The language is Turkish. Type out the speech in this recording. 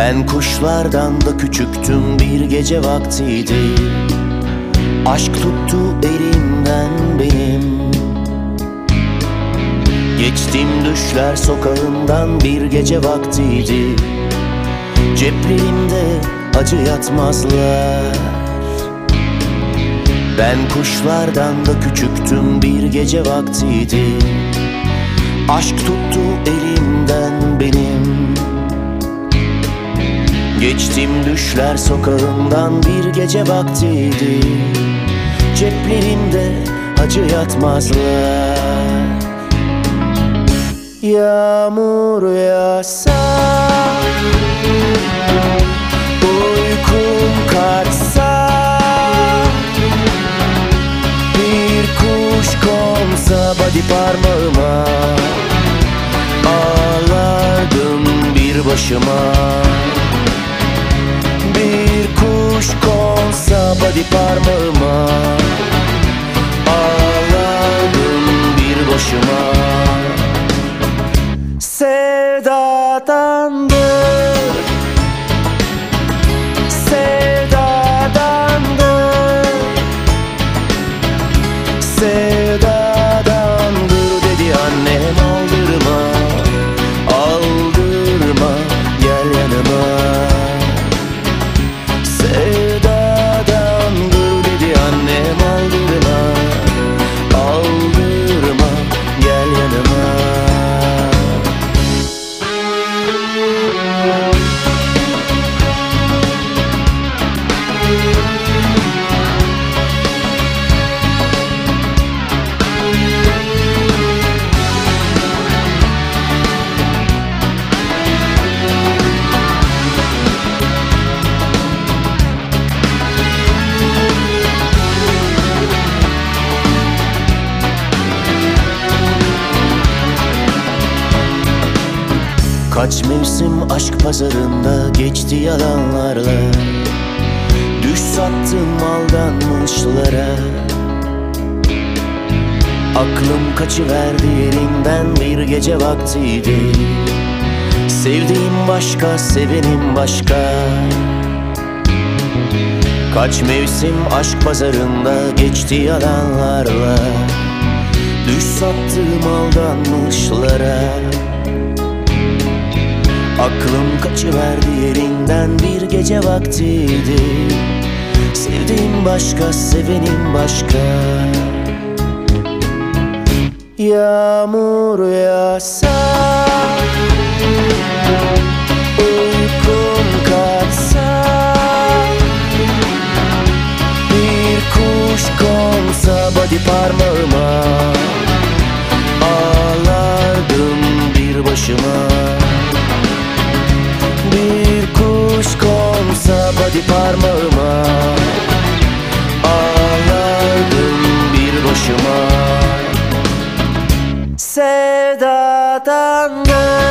Ben kuşlardan da küçüktüm bir gece vaktiydi. Aşk tuttu elimden benim. Geçtim düşler sokağından bir gece vaktiydi. Ceplerimde acı yatmazlar. Ben kuşlardan da küçüktüm bir gece vaktiydi. Aşk tuttu elimden benim Geçtim düşler sokağından bir gece vaktiydi. Ceplerimde acı yatmazlar. Yağmur yağsa Uykum kaçsa Bir kuş konsa body parmağıma Ağlardım bir başıma body parmağıma Ağlardım bir başıma. Sevdadandır Kaç mevsim aşk pazarında geçti yalanlarla. Düş sattım aldanmışlara. Aklım kaçıverdi yerinden bir gece vaktiydi. Sevdiğim başka, sevenim başka. Kaç mevsim aşk pazarında geçti yalanlarla. Düş sattım aldanmışlara Aklım kaçıverdi yerinden bir gece vaktiydi. Sevdiğim başka, sevenim başka. Yağmur yağsa Uykum kaçsa Bir kuş konsa body parmağıma parmağıma. Ağlardım bir başıma. Sevdadan gel